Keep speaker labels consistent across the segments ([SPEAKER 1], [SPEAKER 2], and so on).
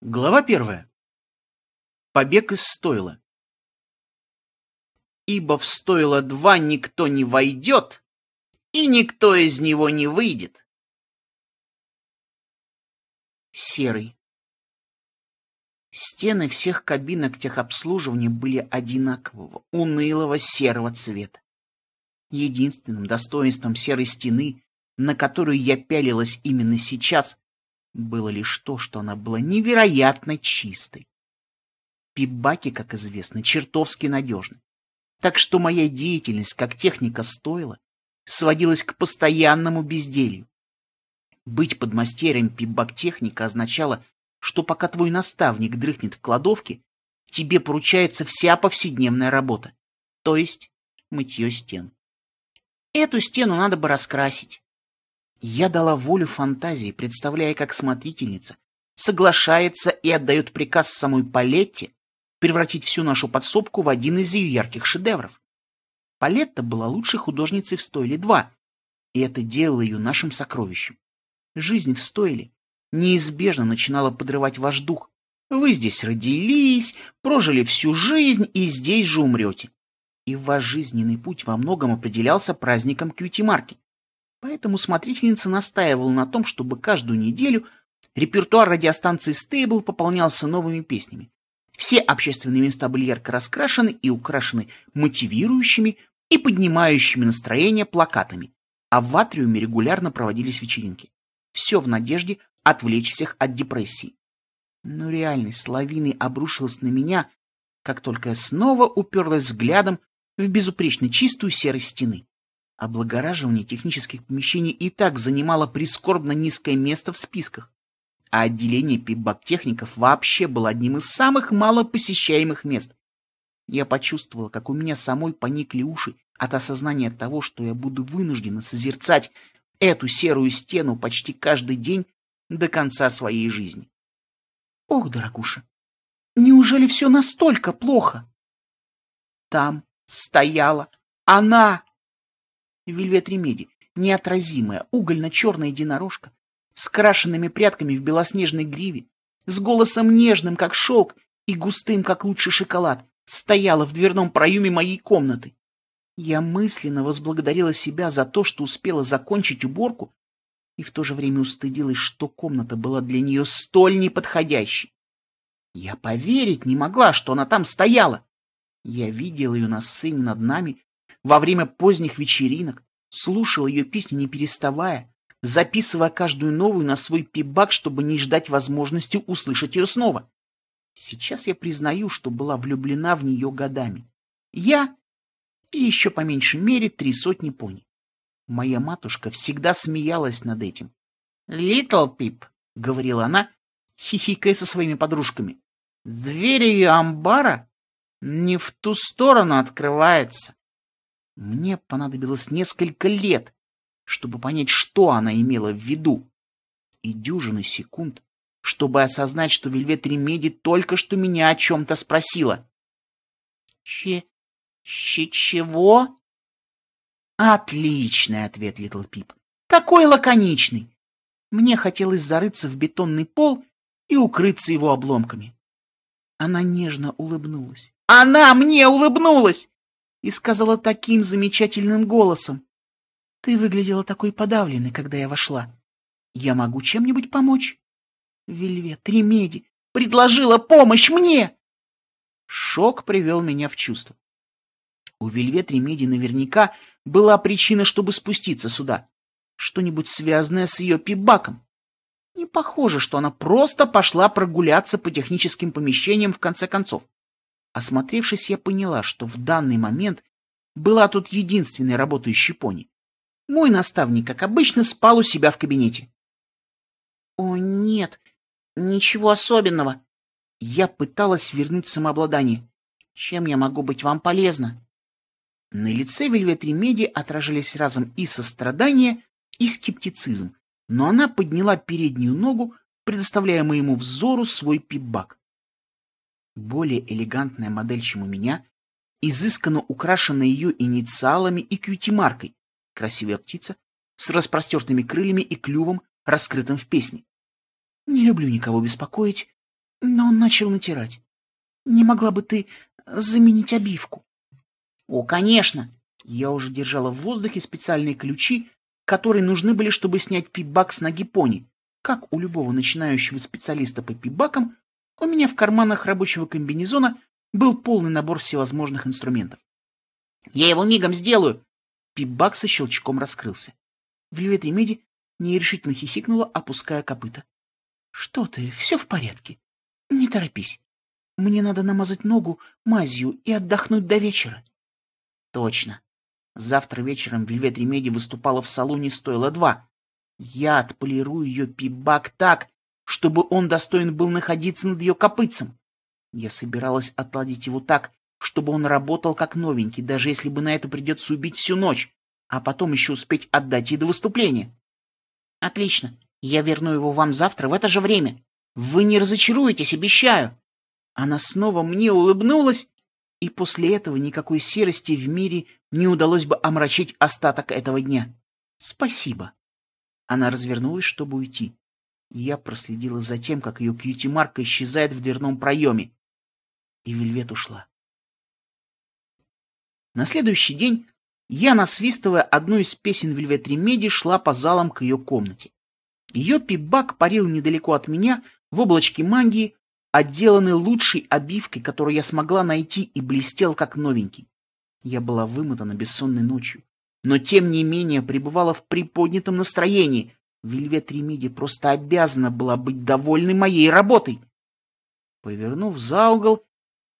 [SPEAKER 1] Глава первая. Побег из стойла. Ибо в стойло два никто не войдет, и никто из него не выйдет. Серый. Стены всех кабинок техобслуживания были одинакового, унылого серого цвета. Единственным достоинством серой стены, на которую я пялилась именно сейчас, было лишь то, что она была невероятно чистой. Пибаки, как известно, чертовски надежны. Так что моя деятельность как техника стоила, сводилась к постоянному безделью. Быть подмастерьем пибак-техника означало, что пока твой наставник дрыхнет в кладовке, тебе поручается вся повседневная работа, то есть мытье стен. Эту стену надо бы раскрасить. Я дала волю фантазии, представляя, как смотрительница соглашается и отдает приказ самой Палетте превратить всю нашу подсобку в один из ее ярких шедевров. Палетта была лучшей художницей в стойле 2, и это делало ее нашим сокровищем. Жизнь в стойле неизбежно начинала подрывать ваш дух. Вы здесь родились, прожили всю жизнь и здесь же умрете. И ваш жизненный путь во многом определялся праздником кьюти-марки. Поэтому смотрительница настаивала на том, чтобы каждую неделю репертуар радиостанции Стейбл пополнялся новыми песнями. Все общественные места были ярко раскрашены и украшены мотивирующими и поднимающими настроение плакатами, а в атриуме регулярно проводились вечеринки. Все в надежде отвлечь всех от депрессии. Но реальность лавиной обрушилась на меня, как только я снова уперлась взглядом в безупречно чистую серость стены. Облагораживание технических помещений и так занимало прискорбно низкое место в списках, а отделение пиббак-техников вообще было одним из самых малопосещаемых мест. Я почувствовала, как у меня самой поникли уши от осознания того, что я буду вынуждена созерцать эту серую стену почти каждый день до конца своей жизни. Ох, дорогуша, неужели все настолько плохо? Там стояла она! Вельвет Ремеди, неотразимая угольно-черная единорожка, с крашенными прядками в белоснежной гриве, с голосом нежным, как шелк, и густым, как лучший шоколад, стояла в дверном проеме моей комнаты. Я мысленно возблагодарила себя за то, что успела закончить уборку, и в то же время устыдилась, что комната была для нее столь неподходящей. Я поверить не могла, что она там стояла. Я видела ее на сцене над нами во время поздних вечеринок, слушал ее песни не переставая, записывая каждую новую на свой пибак, чтобы не ждать возможности услышать ее снова. Сейчас я признаю, что была влюблена в нее годами. Я и еще по меньшей мере три сотни пони. Моя матушка всегда смеялась над этим. «Литл Пип», — говорила она, хихикая со своими подружками, — «дверь ее амбара не в ту сторону открывается. Мне понадобилось несколько лет, чтобы понять, что она имела в виду, и дюжины секунд, чтобы осознать, что Вельвет Ремеди только что меня о чем-то спросила. Че... Че... чего? Отличный ответ, Литл Пип. Такой лаконичный. Мне хотелось зарыться в бетонный пол и укрыться его обломками. Она нежно улыбнулась. Она мне улыбнулась! И сказала таким замечательным голосом. «Ты выглядела такой подавленной, когда я вошла. Я могу чем-нибудь помочь?» Вельвет Ремеди предложила помощь мне! Шок привел меня в чувство. У Вельвет Ремеди наверняка была причина, чтобы спуститься сюда. Что-нибудь связанное с ее пибаком. Не похоже, что она просто пошла прогуляться по техническим помещениям в конце концов. Осмотревшись, я поняла, что в данный момент была тут единственной работающей пони. Мой наставник, как обычно, спал у себя в кабинете. «О, нет, ничего особенного». Я пыталась вернуть самообладание. «Чем я могу быть вам полезна?» На лице Вельвет Ремеди отражались разом и сострадание, и скептицизм, но она подняла переднюю ногу, предоставляя моему взору свой пибак более элегантная модель, чем у меня, изысканно украшена ее инициалами и кьюти-маркой, красивая птица с распростертыми крыльями и клювом, раскрытым в песне. Не люблю никого беспокоить, но он начал натирать. Не могла бы ты заменить обивку? О, конечно! Я уже держала в воздухе специальные ключи, которые нужны были, чтобы снять пипбак с ноги пони. Как у любого начинающего специалиста по пипбакам, у меня в карманах рабочего комбинезона был полный набор всевозможных инструментов. «Я его мигом сделаю!» Пипбак со щелчком раскрылся. Вельвет Ремеди нерешительно хихикнула, опуская копыта. «Что ты, все в порядке. Не торопись. Мне надо намазать ногу мазью и отдохнуть до вечера». «Точно. Завтра вечером Вельвет Ремеди выступала в салоне Стойла Два. Я отполирую ее пипбак так, чтобы он достоин был находиться над ее копытцем. Я собиралась отладить его так, чтобы он работал как новенький, даже если бы на это придется убить всю ночь, а потом еще успеть отдать ей до выступления. Отлично. Я верну его вам завтра в это же время. Вы не разочаруетесь, обещаю. Она снова мне улыбнулась, и после этого никакой серости в мире не удалось бы омрачить остаток этого дня. Спасибо. Она развернулась, чтобы уйти. Я проследила за тем, как ее кьюти-марка исчезает в дверном проеме. И Вельвет ушла. На следующий день я, насвистывая одну из песен Вельвет Ремеди, шла по залам к ее комнате. Ее пибак парил недалеко от меня, в облачке магии, отделанный лучшей обивкой, которую я смогла найти, и блестел как новенький. Я была вымотана бессонной ночью, но тем не менее пребывала в приподнятом настроении. Вельвет Ремеди просто обязана была быть довольной моей работой. Повернув за угол,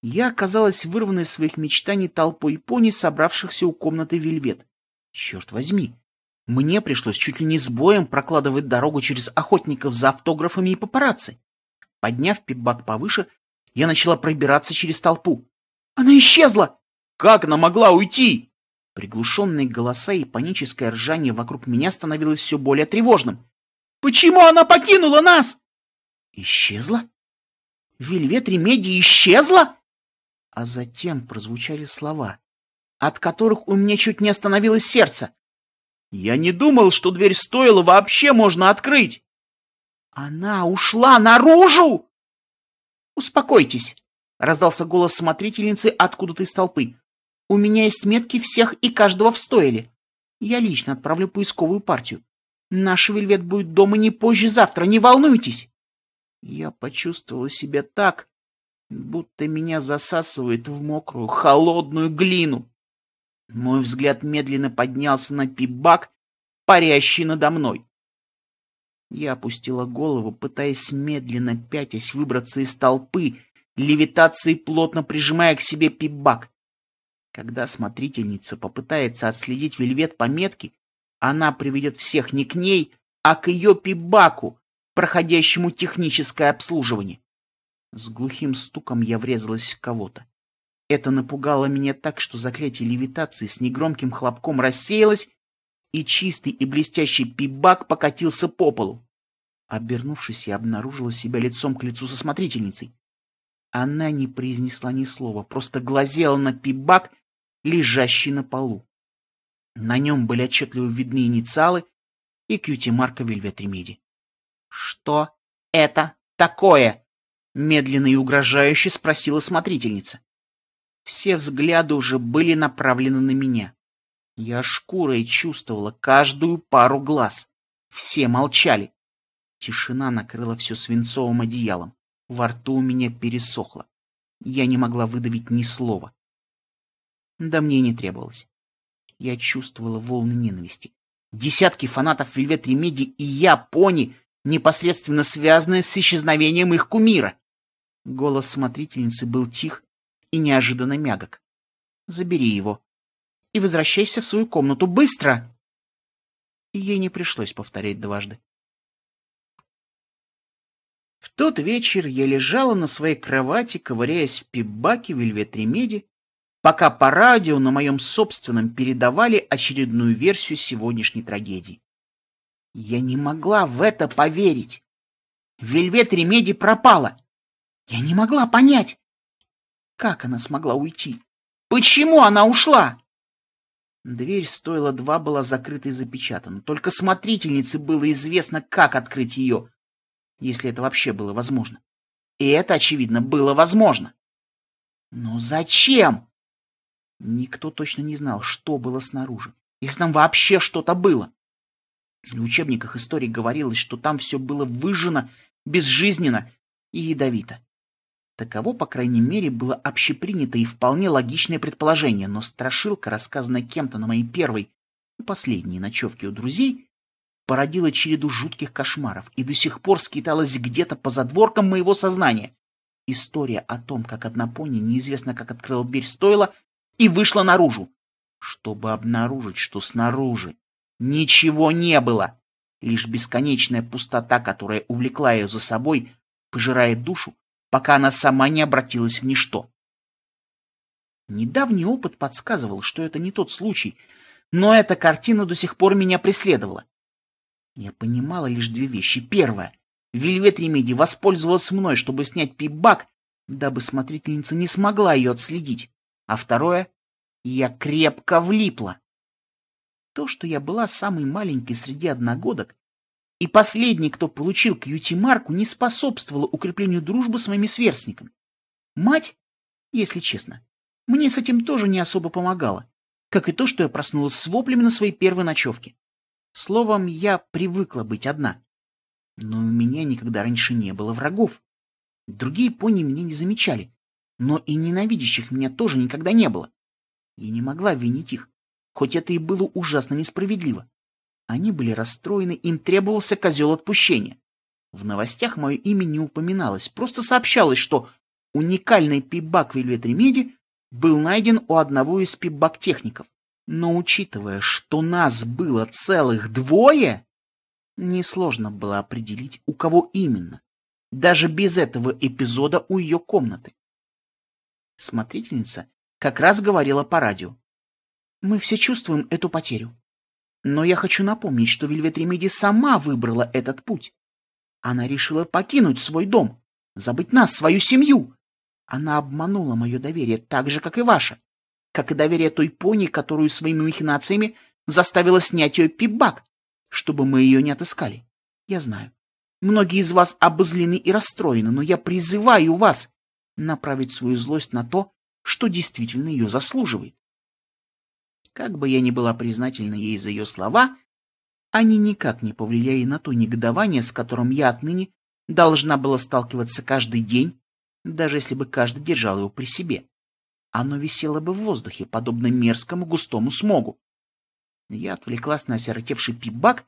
[SPEAKER 1] я оказалась вырванной из своих мечтаний толпой пони, собравшихся у комнаты Вельвет. Черт возьми, мне пришлось чуть ли не с боем прокладывать дорогу через охотников за автографами и папарацци. Подняв пипбак повыше, я начала пробираться через толпу. Она исчезла! Как она могла уйти? Приглушенные голоса и паническое ржание вокруг меня становилось все более тревожным. Почему она покинула нас? Исчезла? Вельвет Ремеди исчезла? А затем прозвучали слова, от которых у меня чуть не остановилось сердце. Я не думал, что дверь стоила вообще можно открыть. Она ушла наружу! Успокойтесь, раздался голос смотрительницы откуда-то из толпы. У меня есть метки всех и каждого в стойле. Я лично отправлю поисковую партию. Наш Вельвет будет дома не позже завтра, не волнуйтесь. Я почувствовала себя так, будто меня засасывает в мокрую, холодную глину. Мой взгляд медленно поднялся на пибак, парящий надо мной. Я опустила голову, пытаясь медленно пятясь выбраться из толпы, левитацией плотно прижимая к себе пибак. Когда смотрительница попытается отследить вельвет по метке, она приведет всех не к ней, а к ее пибаку, проходящему техническое обслуживание. С глухим стуком я врезалась в кого-то. Это напугало меня так, что заклятие левитации с негромким хлопком рассеялось, и чистый и блестящий пибак покатился по полу. Обернувшись, я обнаружила себя лицом к лицу со смотрительницей. Она не произнесла ни слова, просто глазела на пибак, лежащий на полу. На нем были отчетливо видны инициалы и кьюти-марка Вельвет Ремеди. — Что это такое? Медленно и угрожающе спросила смотрительница. Все взгляды уже были направлены на меня. Я шкурой чувствовала каждую пару глаз. Все молчали. Тишина накрыла все свинцовым одеялом. Во рту у меня пересохло. Я не могла выдавить ни слова. Да мне не требовалось. Я чувствовала волны ненависти. Десятки фанатов Вельвет Ремеди и я, пони, непосредственно связанные с исчезновением их кумира. Голос смотрительницы был тих и неожиданно мягок. «Забери его и возвращайся в свою комнату. Быстро!» ей не пришлось повторять дважды. В тот вечер я лежала на своей кровати, ковыряясь в пипбаке Вельвет Ремеди, пока по радио на моем собственном передавали очередную версию сегодняшней трагедии. Я не могла в это поверить. Вельвет Ремеди пропала. Я не могла понять, как она смогла уйти. Почему она ушла? Дверь стоила два была закрыта и запечатана. Только смотрительнице было известно, как открыть ее, если это вообще было возможно. И это, очевидно, было возможно. Но зачем? Никто точно не знал, что было снаружи, если там вообще что-то было. В учебниках истории говорилось, что там все было выжжено, безжизненно и ядовито. Таково, по крайней мере, было общепринято и вполне логичное предположение, но страшилка, рассказанная кем-то на моей первой и последней ночевке у друзей, породила череду жутких кошмаров и до сих пор скиталась где-то по задворкам моего сознания. История о том, как одна пони неизвестно как открыла дверь стойла и вышла наружу, чтобы обнаружить, что снаружи ничего не было, лишь бесконечная пустота, которая увлекла ее за собой, пожирает душу пока она сама не обратилась в ничто. Недавний опыт подсказывал, что это не тот случай, но эта картина до сих пор меня преследовала. Я понимала лишь две вещи. Первое. Вельвет Ремеди воспользовалась мной, чтобы снять пип-бак, дабы смотрительница не смогла ее отследить. А второе. Я крепко влипла. То, что я была самой маленькой среди одногодок, и последний, кто получил кьюти-марку, не способствовала укреплению дружбы с моими сверстниками. Мать, если честно, мне с этим тоже не особо помогала, как и то, что я проснулась с воплями на своей первой ночевке. Словом, я привыкла быть одна. Но у меня никогда раньше не было врагов. Другие пони меня не замечали, но и ненавидящих меня тоже никогда не было. Я не могла винить их, хоть это и было ужасно несправедливо. Они были расстроены, им требовался козел отпущения. В новостях мое имя не упоминалось, просто сообщалось, что уникальный пибак Вельвет Ремеди был найден у одного из пибак-техников. Но учитывая, что нас было целых двое, несложно было определить, у кого именно, даже без этого эпизода у ее комнаты. Смотрительница как раз говорила по радио. Мы все чувствуем эту потерю. Но я хочу напомнить, что Вельвет Ремеди сама выбрала этот путь. Она решила покинуть свой дом, забыть нас, свою семью. Она обманула мое доверие так же, как и ваше, как и доверие той пони, которую своими махинациями заставила снять ее пибак, чтобы мы ее не отыскали. Я знаю. Многие из вас обозлены и расстроены, но я призываю вас направить свою злость на то, что действительно ее заслуживает. Как бы я ни была признательна ей за ее слова, они никак не повлияли на то негодование, с которым я отныне должна была сталкиваться каждый день, даже если бы каждый держал его при себе. Оно висело бы в воздухе, подобно мерзкому густому смогу. Я отвлеклась на осиротевший пип-бак,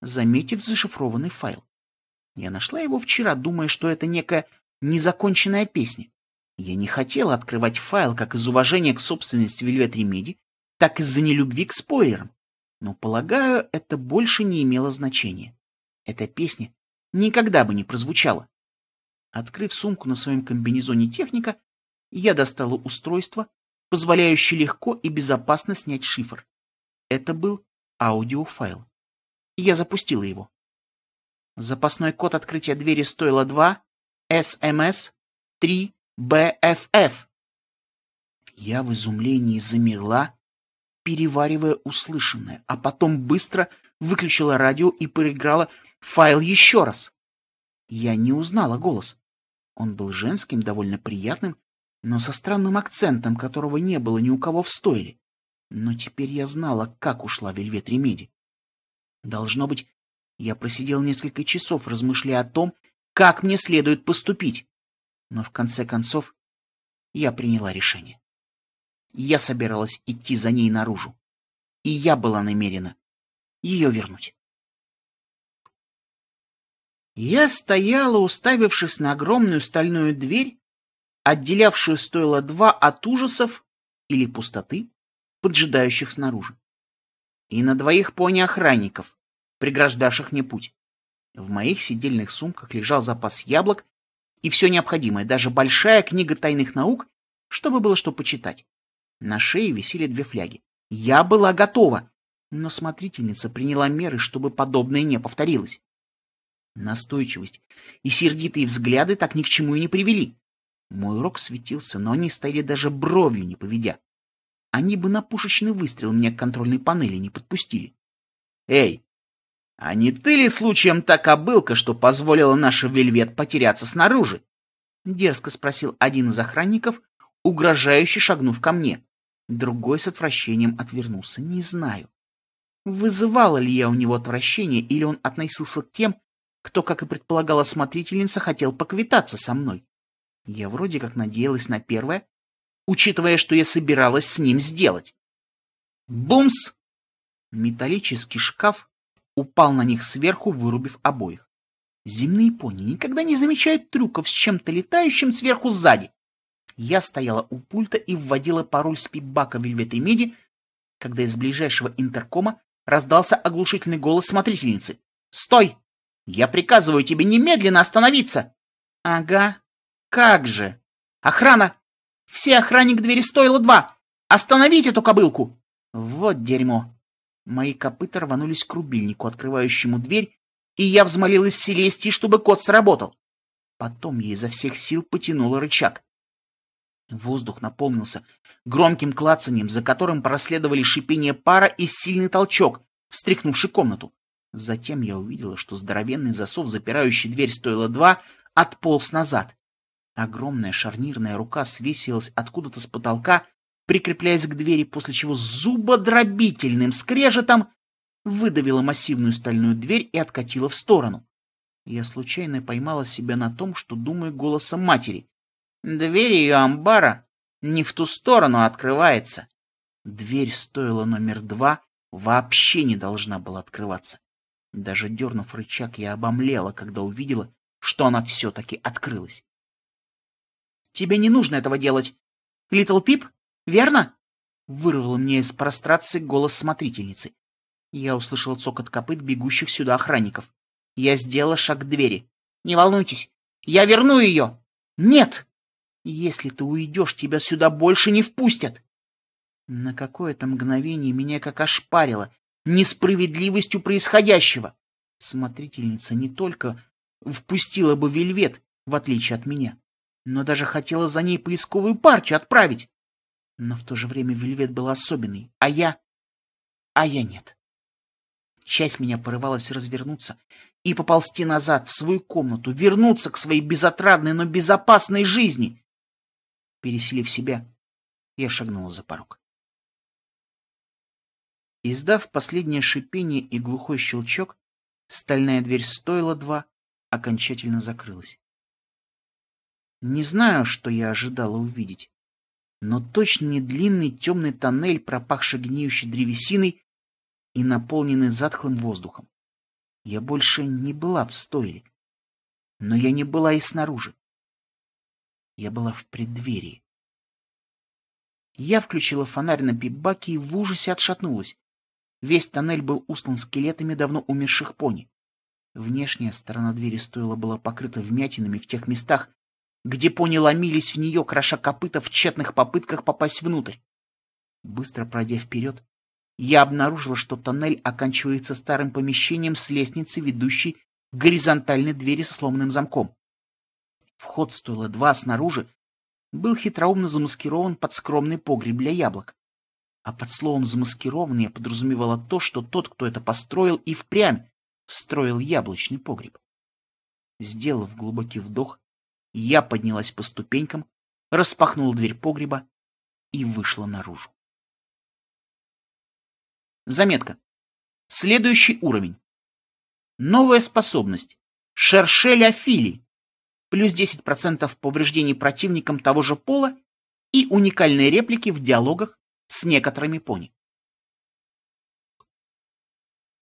[SPEAKER 1] заметив зашифрованный файл. Я нашла его вчера, думая, что это некая незаконченная песня. Я не хотела открывать файл как из уважения к собственности Вельвет Ремеди, так из-за нелюбви к спойлерам. Но, полагаю, это больше не имело значения. Эта песня никогда бы не прозвучала. Открыв сумку на своем комбинезоне техника, я достала устройство, позволяющее легко и безопасно снять шифр. Это был аудиофайл. Я запустила его. Запасной код открытия двери стоило 2 СМС 3 БФФ. Я в изумлении замерла, переваривая услышанное, а потом быстро выключила радио и проиграла файл еще раз. Я не узнала голос. Он был женским, довольно приятным, но со странным акцентом, которого не было ни у кого в стойле. Но теперь я знала, как ушла Вельвет Ремеди. Должно быть, я просидел несколько часов, размышляя о том, как мне следует поступить. Но в конце концов я приняла решение. Я собиралась идти за ней наружу. И я была намерена ее вернуть. Я стояла, уставившись на огромную стальную дверь, отделявшую стоило два от ужасов или пустоты, поджидающих снаружи, и на двоих пони-охранников, преграждавших мне путь. В моих сидельных сумках лежал запас яблок и все необходимое, даже большая книга тайных наук, чтобы было что почитать. На шее висели две фляги. Я была готова, но смотрительница приняла меры, чтобы подобное не повторилось. Настойчивость и сердитые взгляды так ни к чему и не привели. Мой урок светился, но они стояли даже бровью не поведя. Они бы на пушечный выстрел меня к контрольной панели не подпустили. «Эй, а не ты ли случаем та кобылка, что позволила наша Вельвет потеряться снаружи?» — дерзко спросил один из охранников, угрожающе шагнув ко мне. Другой с отвращением отвернулся. Не знаю. Вызывала ли я у него отвращение, или он относился к тем, кто, как и предполагала смотрительница, хотел поквитаться со мной. Я вроде как надеялась на первое, учитывая, что я собиралась с ним сделать. Бумс! Металлический шкаф упал на них сверху, вырубив обоих. Земные пони никогда не замечают трюков с чем-то летающим сверху сзади. Я стояла у пульта и вводила пароль с пипбака Вельвет и Меди, когда из ближайшего интеркома раздался оглушительный голос смотрительницы. «Стой! Я приказываю тебе немедленно остановиться!» «Ага, как же! Охрана! Все охранник двери стоило два! Остановить эту кобылку!» Вот дерьмо! Мои копыта рванулись к рубильнику, открывающему дверь, и я взмолилась Селестии, чтобы код сработал. Потом я изо всех сил потянула рычаг. Воздух наполнился громким клацанием, за которым проследовали шипение пара и сильный толчок, встряхнувший комнату. Затем я увидела, что здоровенный засов, запирающий дверь стоило два, отполз назад. Огромная шарнирная рука свесилась откуда-то с потолка, прикрепляясь к двери, после чего зубодробительным скрежетом выдавила массивную стальную дверь и откатила в сторону. Я случайно поймала себя на том, что думаю голосом матери. Дверь ее амбара не в ту сторону открывается. Дверь стоила номер два, вообще не должна была открываться. Даже дернув рычаг, я обомлела, когда увидела, что она все-таки открылась. «Тебе не нужно этого делать. Литл Пип, верно?» Вырвал мне из прострации голос смотрительницы. Я услышал цокот копыт бегущих сюда охранников. Я сделала шаг к двери. «Не волнуйтесь, я верну ее!» «Нет!» Если ты уйдешь, тебя сюда больше не впустят. На какое-то мгновение меня как ошпарило несправедливостью происходящего. Смотрительница не только впустила бы вельвет, в отличие от меня, но даже хотела за ней поисковую партию отправить. Но в то же время вельвет был особенный, а я... А я нет. Часть меня порывалась развернуться и поползти назад, в свою комнату, вернуться к своей безотрадной, но безопасной жизни. Переселив себя, я шагнула за порог. Издав последнее шипение и глухой щелчок, стальная дверь стоила два, окончательно закрылась. Не знаю, что я ожидала увидеть, но точно не длинный темный тоннель, пропахший гниющей древесиной и наполненный затхлым воздухом. Я больше не была в стойле, но я не была и снаружи. Я была в преддверии. Я включила фонарь на пипбаке и в ужасе отшатнулась. Весь тоннель был устлан скелетами давно умерших пони. Внешняя сторона двери стоила была покрыта вмятинами в тех местах, где пони ломились в нее, кроша копыта в тщетных попытках попасть внутрь. Быстро пройдя вперед, я обнаружила, что тоннель оканчивается старым помещением с лестницей, ведущей к горизонтальной двери со сломанным замком. Вход стоило два снаружи, был хитроумно замаскирован под скромный погреб для яблок. А под словом «замаскированный» я подразумевала то, что тот, кто это построил, и впрямь строил яблочный погреб. Сделав глубокий вдох, я поднялась по ступенькам, распахнула дверь погреба и вышла наружу. Заметка. Следующий уровень. Новая способность. Шершеляфилий плюс 10% повреждений противникам того же пола и уникальные реплики в диалогах с некоторыми пони.